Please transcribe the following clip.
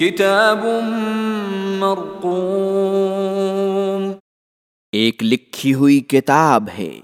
کتاب مرقوم۔ ایک لکھی ہوئی کتاب ہے۔